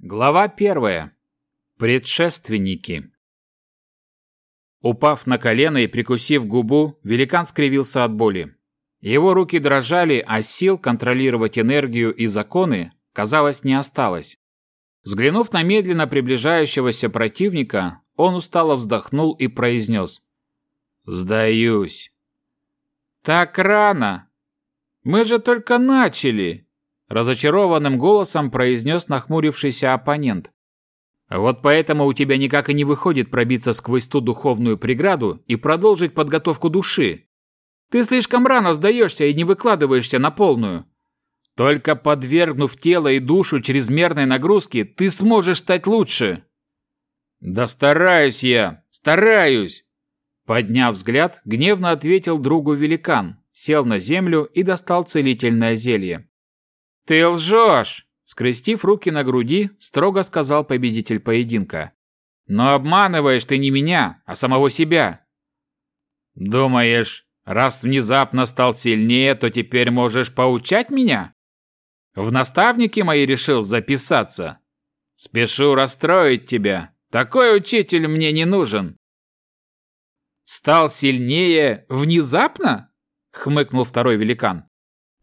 Глава первая. Предшественники. Упав на колено и прикусив губу, великан скривился от боли. Его руки дрожали, а сил контролировать энергию и законы, казалось, не осталось. Взглянув на медленно приближающегося противника, он устало вздохнул и произнес. «Сдаюсь». «Так рано! Мы же только начали!» Разочарованным голосом произнес нахмурившийся оппонент. Вот поэтому у тебя никак и не выходит пробиться сквозь ту духовную преграду и продолжить подготовку души. Ты слишком рано сдаешься и не выкладываешься на полную. Только подвергнув тело и душу чрезмерной нагрузке, ты сможешь стать лучше. Да стараюсь я, стараюсь. Подняв взгляд, гневно ответил другу великан, сел на землю и достал целительное зелье. «Ты лжешь!» Скрестив руки на груди, строго сказал победитель поединка. «Но обманываешь ты не меня, а самого себя!» «Думаешь, раз внезапно стал сильнее, то теперь можешь поучать меня? В наставники мои решил записаться? Спешу расстроить тебя. Такой учитель мне не нужен». «Стал сильнее внезапно?» — хмыкнул второй великан.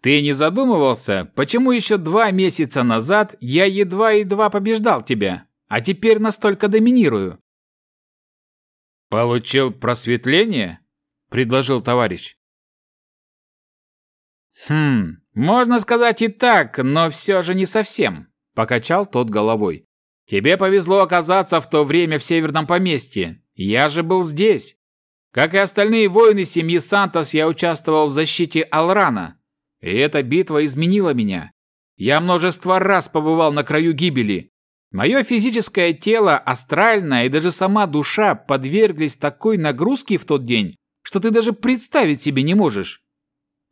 Ты не задумывался, почему еще два месяца назад я едва-едва побеждал тебя, а теперь настолько доминирую? Получил просветление? предложил товарищ. Хм, можно сказать и так, но все же не совсем, покачал тот головой. Тебе повезло оказаться в то время в северном поместье. Я же был здесь. Как и остальные воины семьи Сантос, я участвовал в защите Алрана, и эта битва изменила меня. Я множество раз побывал на краю гибели. Мое физическое тело, астральное и даже сама душа подверглись такой нагрузке в тот день, что ты даже представить себе не можешь.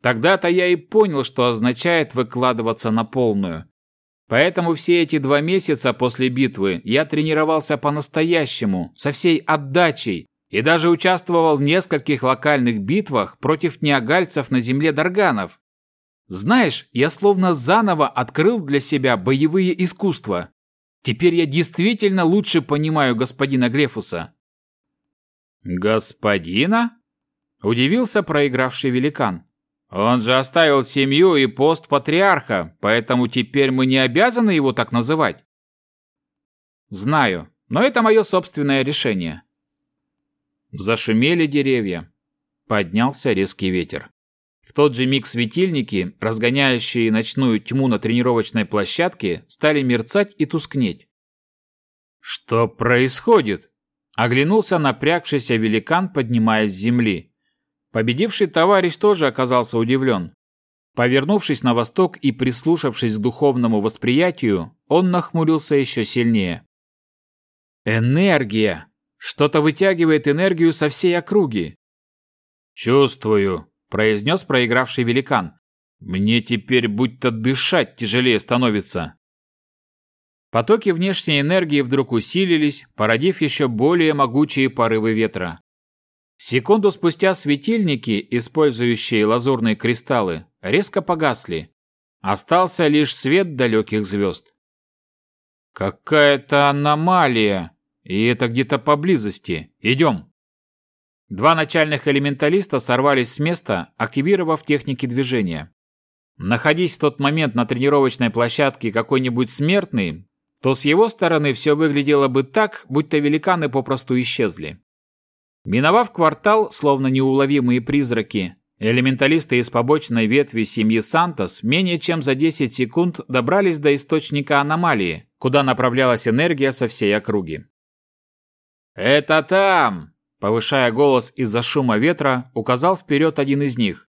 Тогда-то я и понял, что означает выкладываться на полную. Поэтому все эти два месяца после битвы я тренировался по-настоящему, со всей отдачей, и даже участвовал в нескольких локальных битвах против неагальцев на земле Дарганов. Знаешь, я словно заново открыл для себя боевые искусства. Теперь я действительно лучше понимаю господина Глефуса. Господина? Удивился проигравший великан. Он же оставил семью и пост патриарха, поэтому теперь мы не обязаны его так называть. Знаю, но это мое собственное решение. Зашумели деревья. Поднялся резкий ветер. В тот же миг светильники, разгоняющие ночную тьму на тренировочной площадке, стали мерцать и тускнеть. «Что происходит?» – оглянулся напрягшийся великан, поднимаясь с земли. Победивший товарищ тоже оказался удивлен. Повернувшись на восток и прислушавшись к духовному восприятию, он нахмурился еще сильнее. «Энергия! Что-то вытягивает энергию со всей округи!» «Чувствую!» Произнес проигравший великан. «Мне теперь будто дышать тяжелее становится». Потоки внешней энергии вдруг усилились, породив еще более могучие порывы ветра. Секунду спустя светильники, использующие лазурные кристаллы, резко погасли. Остался лишь свет далеких звезд. «Какая-то аномалия! И это где-то поблизости. Идем!» Два начальных элементалиста сорвались с места, активировав техники движения. Находясь в тот момент на тренировочной площадке какой-нибудь смертный, то с его стороны все выглядело бы так, будто великаны попросту исчезли. Миновав квартал, словно неуловимые призраки, элементалисты из побочной ветви семьи Сантос менее чем за 10 секунд добрались до источника аномалии, куда направлялась энергия со всей округи. «Это там!» Повышая голос из-за шума ветра, указал вперед один из них.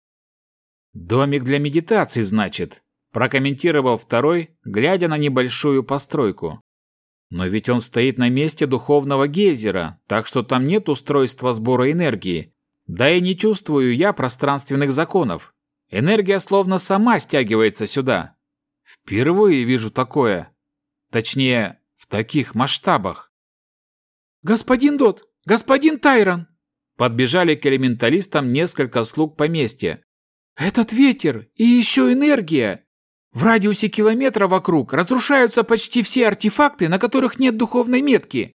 «Домик для медитации, значит», – прокомментировал второй, глядя на небольшую постройку. «Но ведь он стоит на месте духовного гейзера, так что там нет устройства сбора энергии. Да и не чувствую я пространственных законов. Энергия словно сама стягивается сюда. Впервые вижу такое. Точнее, в таких масштабах». «Господин Дот, «Господин Тайрон!» Подбежали к элементалистам несколько слуг поместья. «Этот ветер и еще энергия! В радиусе километра вокруг разрушаются почти все артефакты, на которых нет духовной метки.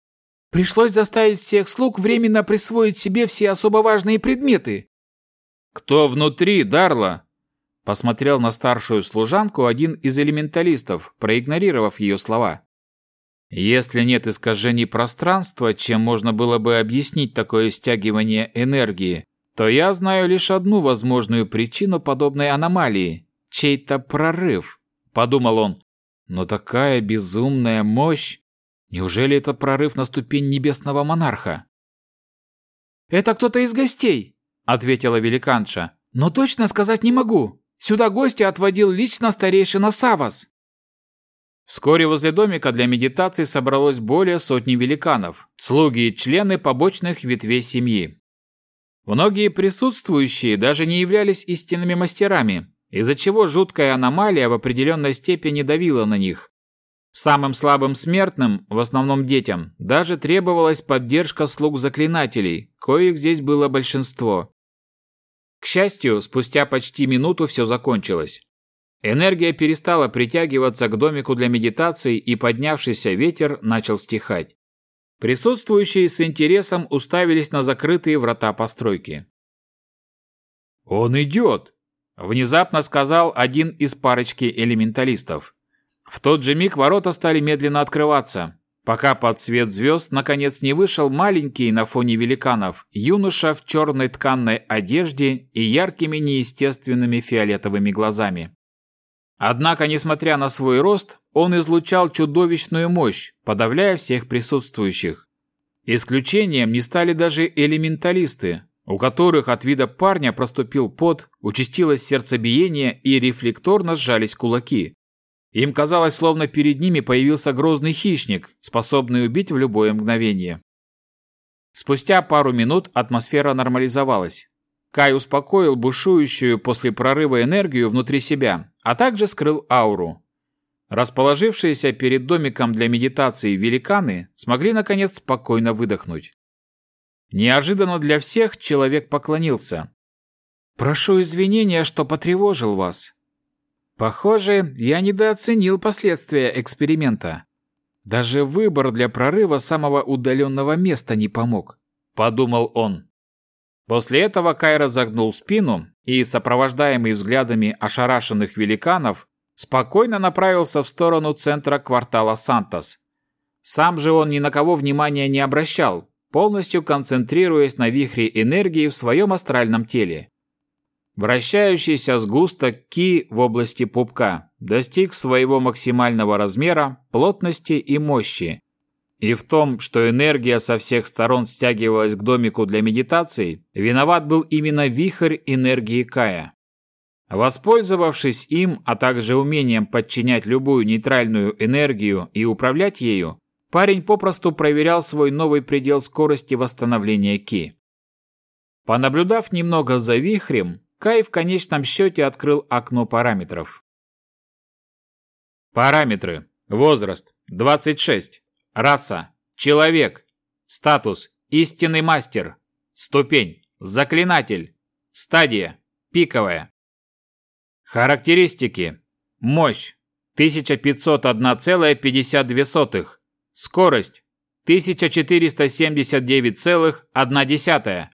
Пришлось заставить всех слуг временно присвоить себе все особо важные предметы. «Кто внутри, Дарла?» Посмотрел на старшую служанку один из элементалистов, проигнорировав ее слова. Если нет искажений пространства, чем можно было бы объяснить такое стягивание энергии, то я знаю лишь одну возможную причину подобной аномалии – чей-то прорыв, подумал он. Но такая безумная мощь! Неужели это прорыв на ступень небесного монарха? «Это кто-то из гостей», – ответила великанша. «Но точно сказать не могу. Сюда гостя отводил лично старейшина Савас». Вскоре возле домика для медитации собралось более сотни великанов, слуги и члены побочных ветвей семьи. Многие присутствующие даже не являлись истинными мастерами, из-за чего жуткая аномалия в определенной степени давила на них. Самым слабым смертным, в основном детям, даже требовалась поддержка слуг-заклинателей, коих здесь было большинство. К счастью, спустя почти минуту все закончилось. Энергия перестала притягиваться к домику для медитации, и поднявшийся ветер начал стихать. Присутствующие с интересом уставились на закрытые врата постройки. «Он идет!» – внезапно сказал один из парочки элементалистов. В тот же миг ворота стали медленно открываться, пока под свет звезд наконец не вышел маленький на фоне великанов юноша в черной тканной одежде и яркими неестественными фиолетовыми глазами. Однако, несмотря на свой рост, он излучал чудовищную мощь, подавляя всех присутствующих. Исключением не стали даже элементалисты, у которых от вида парня проступил пот, участилось сердцебиение и рефлекторно сжались кулаки. Им казалось, словно перед ними появился грозный хищник, способный убить в любое мгновение. Спустя пару минут атмосфера нормализовалась. Кай успокоил бушующую после прорыва энергию внутри себя, а также скрыл ауру. Расположившиеся перед домиком для медитации великаны смогли наконец спокойно выдохнуть. Неожиданно для всех человек поклонился. «Прошу извинения, что потревожил вас. Похоже, я недооценил последствия эксперимента. Даже выбор для прорыва самого удаленного места не помог», – подумал он. После этого Кай разогнул спину и, сопровождаемый взглядами ошарашенных великанов, спокойно направился в сторону центра квартала Сантос. Сам же он ни на кого внимания не обращал, полностью концентрируясь на вихре энергии в своем астральном теле. Вращающийся сгусток Ки в области пупка достиг своего максимального размера, плотности и мощи, и в том, что энергия со всех сторон стягивалась к домику для медитации, виноват был именно вихрь энергии Кая. Воспользовавшись им, а также умением подчинять любую нейтральную энергию и управлять ею, парень попросту проверял свой новый предел скорости восстановления Ки. Понаблюдав немного за вихрем, Кай в конечном счете открыл окно параметров. Параметры. Возраст. 26. Раса – человек. Статус – истинный мастер. Ступень – заклинатель. Стадия – пиковая. Характеристики. Мощь – 1501,52. Скорость – 1479,1.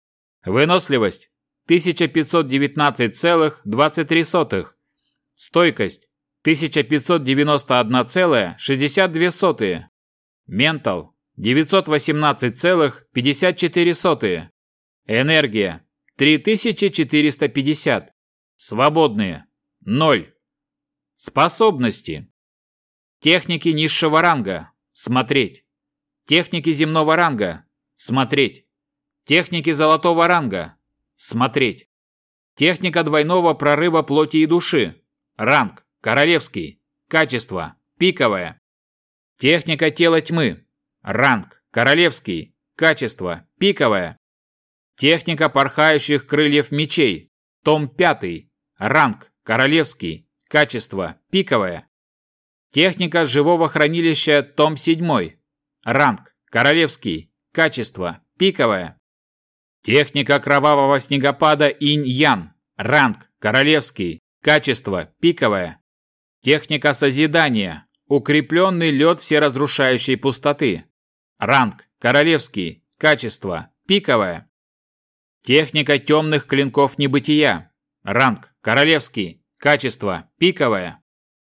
Выносливость – 1519,23. Стойкость – 1591,62. Ментал 918,54. Энергия 3450. Свободные 0. Способности. Техники низшего ранга. Смотреть. Техники земного ранга. Смотреть. Техники золотого ранга. Смотреть. Техника двойного прорыва плоти и души. Ранг. Королевский. Качество. Пиковое. Техника тела тьмы. Ранг. Королевский. Качество. Пиковое. Техника порхающих крыльев мечей. Том 5. Ранг. Королевский. Качество. Пиковое. Техника живого хранилища. Том 7. Ранг. Королевский. Качество. Пиковое. Техника кровавого снегопада Инь-Ян. Ранг. Королевский. Качество. Пиковое. Техника созидания. Укрепленный лед всеразрушающей пустоты. Ранг. Королевский. Качество. Пиковое. Техника темных клинков небытия. Ранг. Королевский. Качество. Пиковое.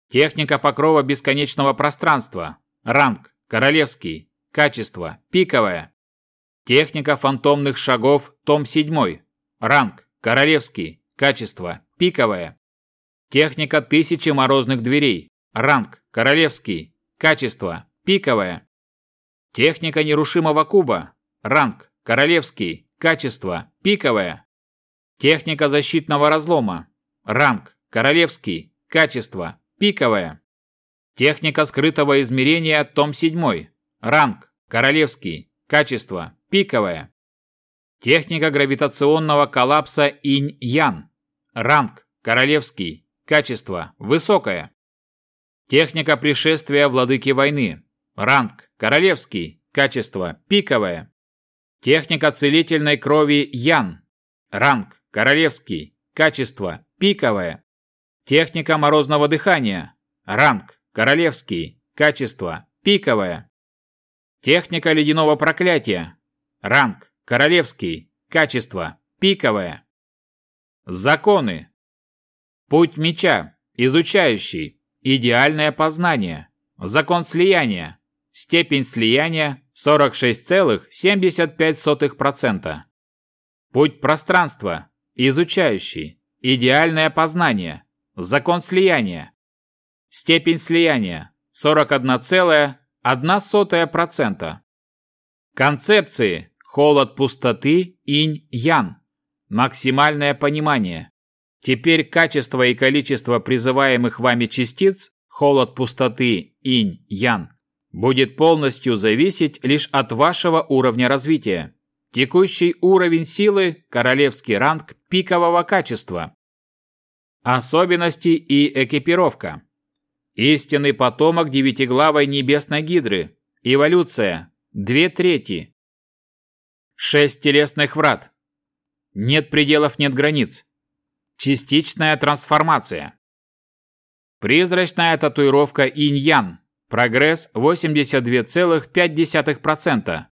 Техника покрова бесконечного пространства. Ранг. Королевский. Качество. Пиковое. Техника фантомных шагов. Том 7. Ранг. Королевский. Качество. Пиковое. Техника тысячи морозных дверей. Ранг. Королевский. Качество. Пиковое. Техника нерушимого куба. Ранг. Королевский. Качество. Пиковое. Техника защитного разлома. Ранг. Королевский. Качество. Пиковое. Техника скрытого измерения. Том 7. Ранг. Королевский. Качество. Пиковое. Техника гравитационного коллапса Инь-Ян. Ранг. Королевский. Качество. Высокое. Техника пришествия владыки войны. Ранг. Королевский. Качество. Пиковое. Техника целительной крови Ян. Ранг. Королевский. Качество. Пиковое. Техника морозного дыхания. Ранг. Королевский. Качество. Пиковое. Техника ледяного проклятия. Ранг. Королевский. Качество. Пиковое. Законы. Путь меча. Изучающий. Идеальное познание. Закон слияния. Степень слияния 46,75%. Путь пространства. Изучающий. Идеальное познание. Закон слияния. Степень слияния 41,1%. Концепции. Холод пустоты, инь-ян. Максимальное понимание. Теперь качество и количество призываемых вами частиц, холод пустоты, инь-ян, будет полностью зависеть лишь от вашего уровня развития. Текущий уровень силы – королевский ранг пикового качества. Особенности и экипировка. Истинный потомок девятиглавой небесной гидры. Эволюция. Две трети. Шесть телесных врат. Нет пределов, нет границ. Частичная трансформация. Призрачная татуировка инь-ян. Прогресс 82,5%.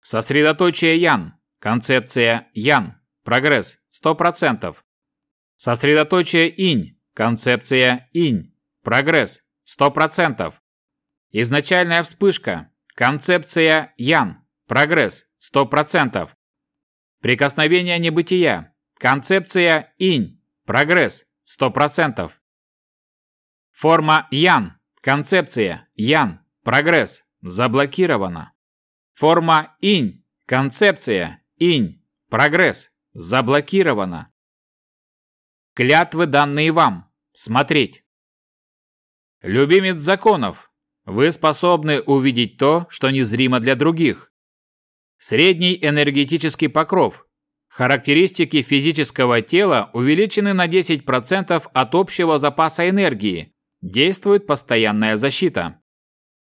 Сосредоточие Ян. Концепция Ян. Прогресс 100%. Сосредоточие Инь. Концепция Инь. Прогресс 100%. Изначальная вспышка. Концепция Ян. Прогресс 100%. Прикосновение небытия. Концепция Инь. Прогресс 100%. Форма Ян. Концепция Ян. Прогресс. Заблокировано. Форма Инь. Концепция Инь. Прогресс. Заблокировано. Клятвы, данные вам. Смотреть. Любимец законов. Вы способны увидеть то, что незримо для других. Средний энергетический покров. Характеристики физического тела увеличены на 10% от общего запаса энергии, Действует постоянная защита.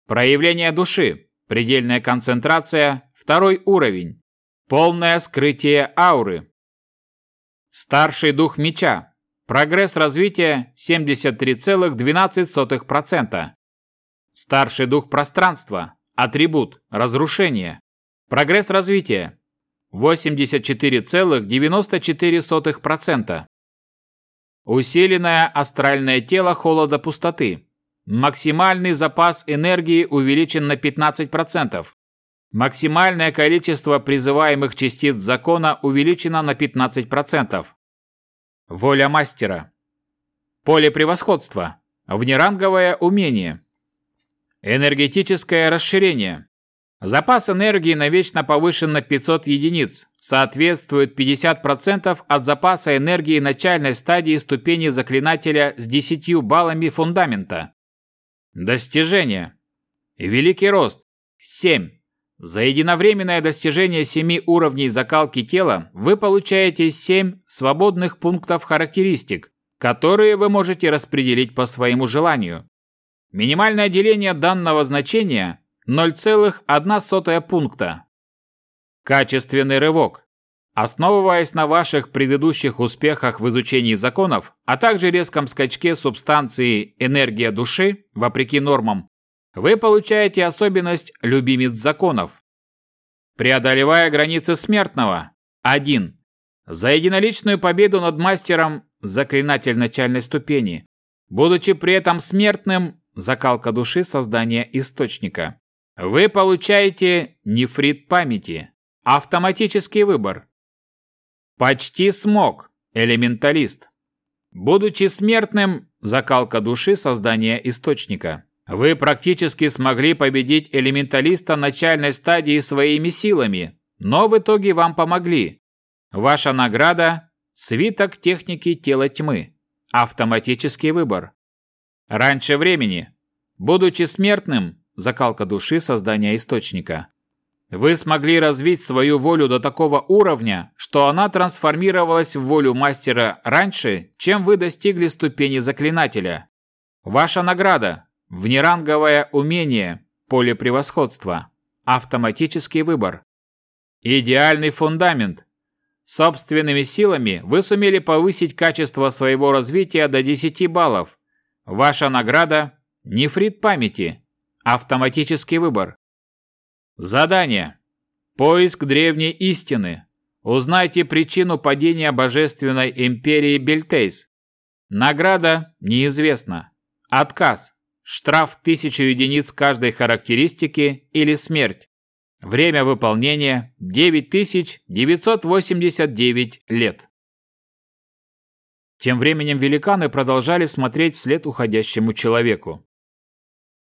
Проявление души. Предельная концентрация. Второй уровень. Полное скрытие ауры. Старший дух меча. Прогресс развития 73,12%. Старший дух пространства. Атрибут. Разрушение. Прогресс развития 84,94%. Усиленное астральное тело холода пустоты. Максимальный запас энергии увеличен на 15%. Максимальное количество призываемых частиц закона увеличено на 15%. Воля мастера. Поле превосходства. Внеранговое умение. Энергетическое расширение. Запас энергии навечно повышен на 500 единиц, соответствует 50% от запаса энергии начальной стадии ступени заклинателя с 10 баллами фундамента. Достижение. Великий рост. 7. За единовременное достижение 7 уровней закалки тела вы получаете 7 свободных пунктов характеристик, которые вы можете распределить по своему желанию. Минимальное деление данного значения 0,1 пункта. Качественный рывок. Основываясь на ваших предыдущих успехах в изучении законов, а также резком скачке субстанции энергия души, вопреки нормам, вы получаете особенность любимец законов. Преодолевая границы смертного. 1. За единоличную победу над мастером заклинатель начальной ступени, будучи при этом смертным, закалка души создания источника. Вы получаете нефрит памяти, автоматический выбор. Почти смог, элементалист. Будучи смертным, закалка души создания источника. Вы практически смогли победить элементалиста начальной стадии своими силами, но в итоге вам помогли. Ваша награда – свиток техники тела тьмы. Автоматический выбор. Раньше времени. Будучи смертным, закалка души создания источника. Вы смогли развить свою волю до такого уровня, что она трансформировалась в волю мастера раньше, чем вы достигли ступени заклинателя. Ваша награда Внеранговое умение, поле превосходства, автоматический выбор. Идеальный фундамент. Собственными силами вы сумели повысить качество своего развития до 10 баллов. Ваша награда – нефрит памяти, автоматический выбор. Задание. Поиск древней истины. Узнайте причину падения божественной империи Бельтейс. Награда неизвестна. Отказ. Штраф 1000 единиц каждой характеристики или смерть. Время выполнения 9989 лет. Тем временем великаны продолжали смотреть вслед уходящему человеку.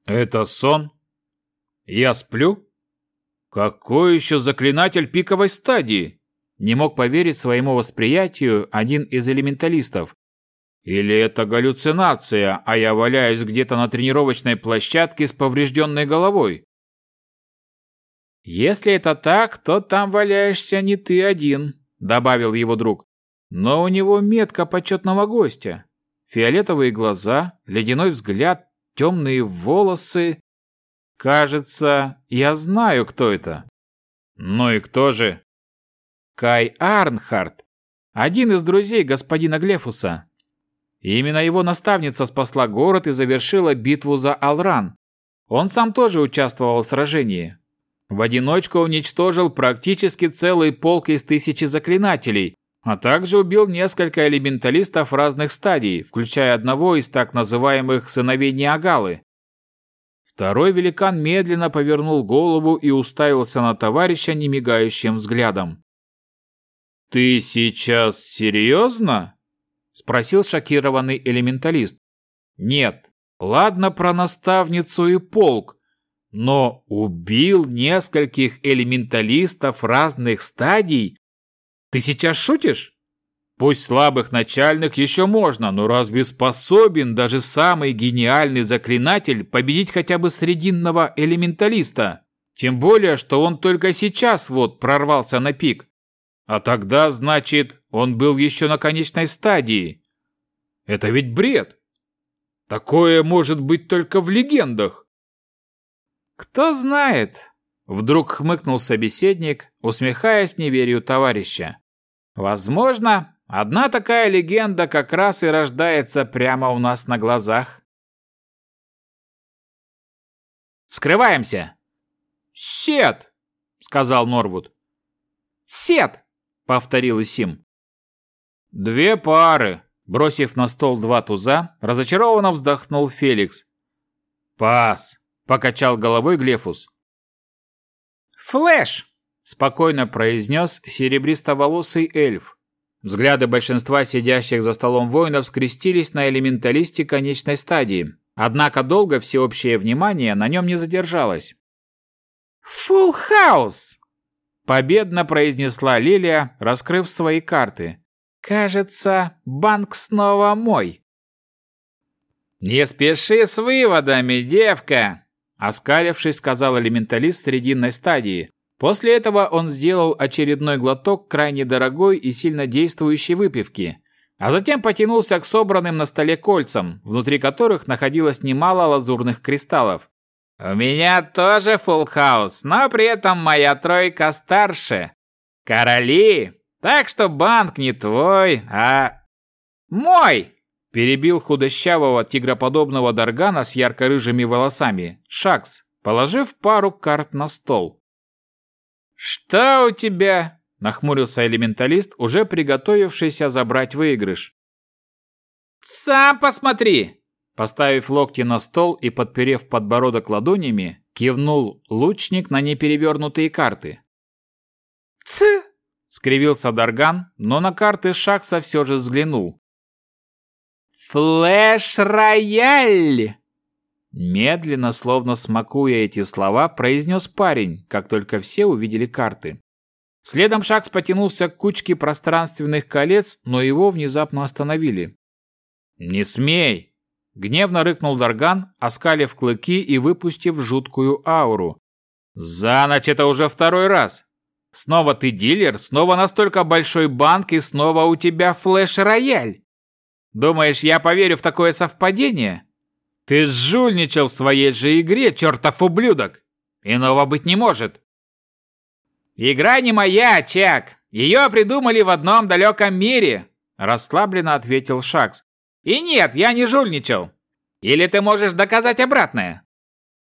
«Это сон? Я сплю? Какой еще заклинатель пиковой стадии?» Не мог поверить своему восприятию один из элементалистов, или это галлюцинация, а я валяюсь где-то на тренировочной площадке с поврежденной головой? Если это так, то там валяешься не ты один, добавил его друг. Но у него метка почетного гостя. Фиолетовые глаза, ледяной взгляд, темные волосы. Кажется, я знаю, кто это. Ну и кто же? Кай Арнхард, один из друзей господина Глефуса, именно его наставница спасла город и завершила битву за Алран. Он сам тоже участвовал в сражении. В одиночку уничтожил практически целый полк из тысячи заклинателей, а также убил несколько элементалистов разных стадий, включая одного из так называемых сыновей Ниагалы. Второй великан медленно повернул голову и уставился на товарища немигающим взглядом. «Ты сейчас серьезно?» Спросил шокированный элементалист. Нет, ладно про наставницу и полк, но убил нескольких элементалистов разных стадий? Ты сейчас шутишь? Пусть слабых начальных еще можно, но разве способен даже самый гениальный заклинатель победить хотя бы срединного элементалиста? Тем более, что он только сейчас вот прорвался на пик. А тогда, значит, он был еще на конечной стадии. Это ведь бред. Такое может быть только в легендах. Кто знает, вдруг хмыкнул собеседник, усмехаясь неверию товарища. Возможно, одна такая легенда как раз и рождается прямо у нас на глазах. Вскрываемся. Сет, сказал Норвуд. Сет, повторил Исим. Две пары, бросив на стол два туза, разочарованно вздохнул Феликс. Пас, покачал головой Глефус. Флэш, спокойно произнес серебристоволосый эльф. Взгляды большинства сидящих за столом воинов скрестились на элементалисте конечной стадии, однако долго всеобщее внимание на нем не задержалось. «Фулл хаус!» Победно произнесла Лилия, раскрыв свои карты. «Кажется, банк снова мой». «Не спеши с выводами, девка!» Оскалившись, сказал элементалист срединной стадии. После этого он сделал очередной глоток крайне дорогой и сильно действующей выпивки, а затем потянулся к собранным на столе кольцам, внутри которых находилось немало лазурных кристаллов. «У меня тоже фулл хаус, но при этом моя тройка старше. Короли, Так что банк не твой, а мой!» Перебил худощавого тигроподобного Даргана с ярко-рыжими волосами Шакс, положив пару карт на стол. «Что у тебя?» – нахмурился элементалист, уже приготовившийся забрать выигрыш. «Сам посмотри!» Поставив локти на стол и подперев подбородок ладонями, кивнул лучник на неперевернутые карты. «Ц!» – скривился Дарган, но на карты Шакса все же взглянул. «Флэш-рояль!» Медленно, словно смакуя эти слова, произнес парень, как только все увидели карты. Следом Шакс потянулся к кучке пространственных колец, но его внезапно остановили. «Не смей!» – гневно рыкнул Дарган, оскалив клыки и выпустив жуткую ауру. «За ночь это уже второй раз! Снова ты дилер, снова настолько большой банк и снова у тебя флеш-рояль!» Думаешь, я поверю в такое совпадение? Ты жульничал в своей же игре, чертов ублюдок! Иного быть не может. Игра не моя, Чак. Ее придумали в одном далеком мире, расслабленно ответил Шакс. И нет, я не жульничал. Или ты можешь доказать обратное?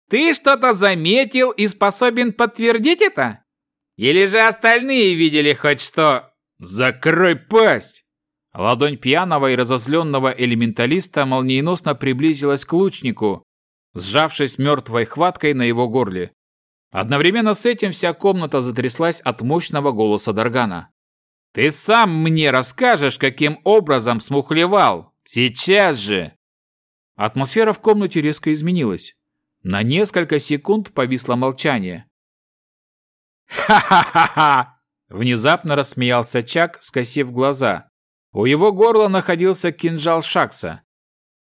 Ты что-то заметил и способен подтвердить это? Или же остальные видели хоть что? Закрой пасть! Ладонь пьяного и разозленного элементалиста молниеносно приблизилась к лучнику, сжавшись мертвой хваткой на его горле. Одновременно с этим вся комната затряслась от мощного голоса Даргана. «Ты сам мне расскажешь, каким образом смухлевал! Сейчас же!» Атмосфера в комнате резко изменилась. На несколько секунд повисло молчание. «Ха-ха-ха-ха!» Внезапно рассмеялся Чак, скосив глаза. У его горла находился кинжал Шакса.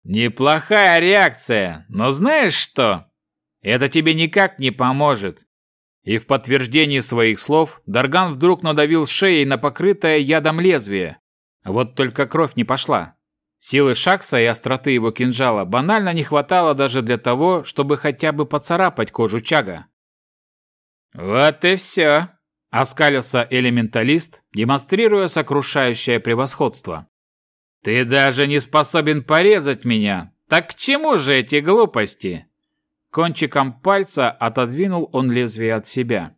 «Неплохая реакция, но знаешь что? Это тебе никак не поможет». И в подтверждении своих слов Дарган вдруг надавил шеей на покрытое ядом лезвие. Вот только кровь не пошла. Силы Шакса и остроты его кинжала банально не хватало даже для того, чтобы хотя бы поцарапать кожу Чага. «Вот и все», Оскалился элементалист, демонстрируя сокрушающее превосходство. «Ты даже не способен порезать меня! Так к чему же эти глупости?» Кончиком пальца отодвинул он лезвие от себя.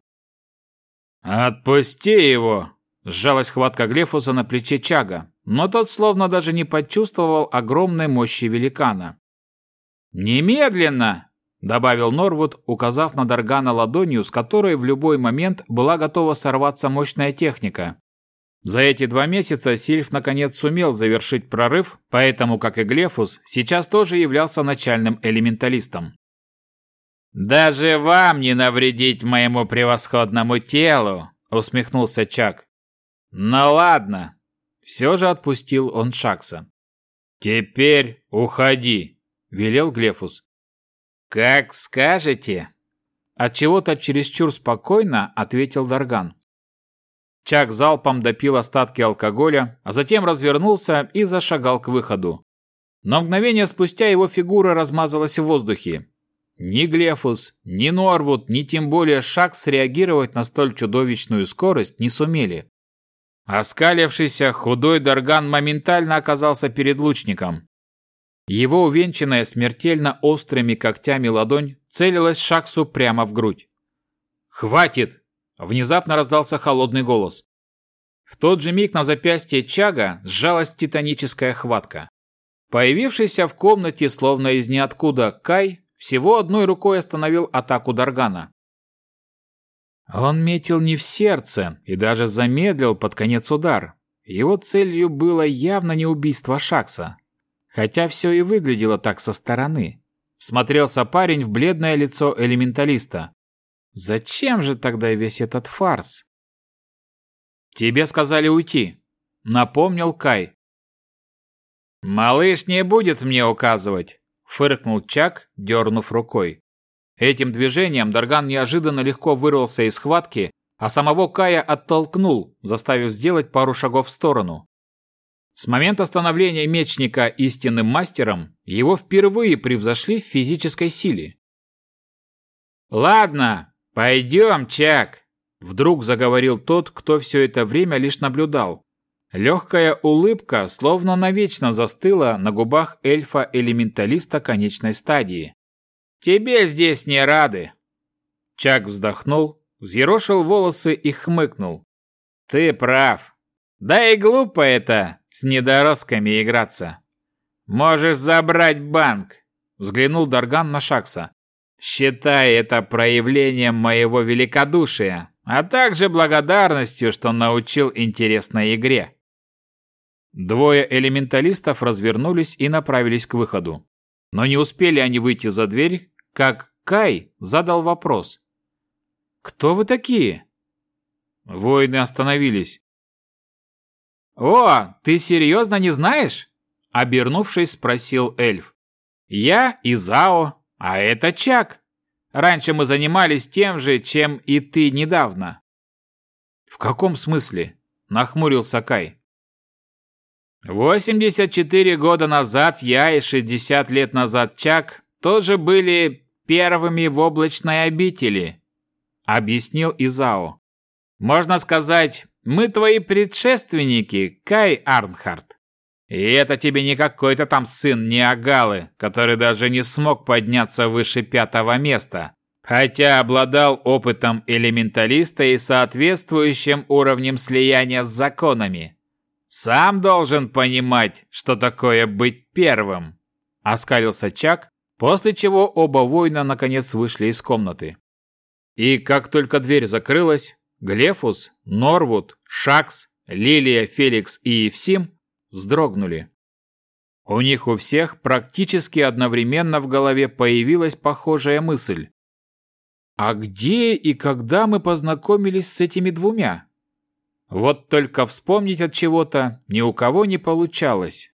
«Отпусти его!» Сжалась хватка Глефуса на плече Чага, но тот словно даже не почувствовал огромной мощи великана. «Немедленно!» Добавил Норвуд, указав на Даргана ладонью, с которой в любой момент была готова сорваться мощная техника. За эти два месяца Сильф наконец сумел завершить прорыв, поэтому, как и Глефус, сейчас тоже являлся начальным элементалистом. «Даже вам не навредить моему превосходному телу!» — усмехнулся Чак. «Ну ладно!» — все же отпустил он Шакса. «Теперь уходи!» — велел Глефус. «Как скажете!» Отчего-то чересчур спокойно ответил Дарган. Чак залпом допил остатки алкоголя, а затем развернулся и зашагал к выходу. Но мгновение спустя его фигура размазалась в воздухе. Ни Глефус, ни Норвуд, ни тем более Шак среагировать на столь чудовищную скорость не сумели. Оскалившийся худой Дарган моментально оказался перед лучником. Его увенчанная смертельно острыми когтями ладонь целилась Шаксу прямо в грудь. «Хватит!» – внезапно раздался холодный голос. В тот же миг на запястье Чага сжалась титаническая хватка. Появившийся в комнате словно из ниоткуда Кай всего одной рукой остановил атаку Даргана. Он метил не в сердце и даже замедлил под конец удар. Его целью было явно не убийство Шакса, Хотя все и выглядело так со стороны. Смотрелся парень в бледное лицо элементалиста. Зачем же тогда весь этот фарс? «Тебе сказали уйти», — напомнил Кай. «Малыш не будет мне указывать», — фыркнул Чак, дернув рукой. Этим движением Дарган неожиданно легко вырвался из схватки, а самого Кая оттолкнул, заставив сделать пару шагов в сторону. С момента становления мечника истинным мастером его впервые превзошли в физической силе. «Ладно, пойдем, Чак!» Вдруг заговорил тот, кто все это время лишь наблюдал. Легкая улыбка словно навечно застыла на губах эльфа-элементалиста конечной стадии. «Тебе здесь не рады!» Чак вздохнул, взъерошил волосы и хмыкнул. «Ты прав. Да и глупо это, с недоростками играться. Можешь забрать банк!» Взглянул Дарган на Шакса. «Считай это проявлением моего великодушия, а также благодарностью, что научил интересной игре». Двое элементалистов развернулись и направились к выходу. Но не успели они выйти за дверь, как Кай задал вопрос. «Кто вы такие?» Воины остановились. «О, ты серьезно не знаешь?» Обернувшись, спросил эльф. «Я Изао, а это Чак. Раньше мы занимались тем же, чем и ты недавно». «В каком смысле?» – нахмурился Кай. 84 года назад я и 60 лет назад Чак тоже были первыми в облачной обители, объяснил Изао. Можно сказать, мы твои предшественники, Кай Арнхард. И это тебе не какой-то там сын Неагалы, который даже не смог подняться выше пятого места, хотя обладал опытом элементалиста и соответствующим уровнем слияния с законами. Сам должен понимать, что такое быть первым. Оскалился Чак, после чего оба воина наконец вышли из комнаты. И как только дверь закрылась, Глефус, Норвуд, Шакс, Лилия, Феликс и Евсим вздрогнули. У них у всех практически одновременно в голове появилась похожая мысль. А где и когда мы познакомились с этими двумя? Вот только вспомнить от чего-то ни у кого не получалось.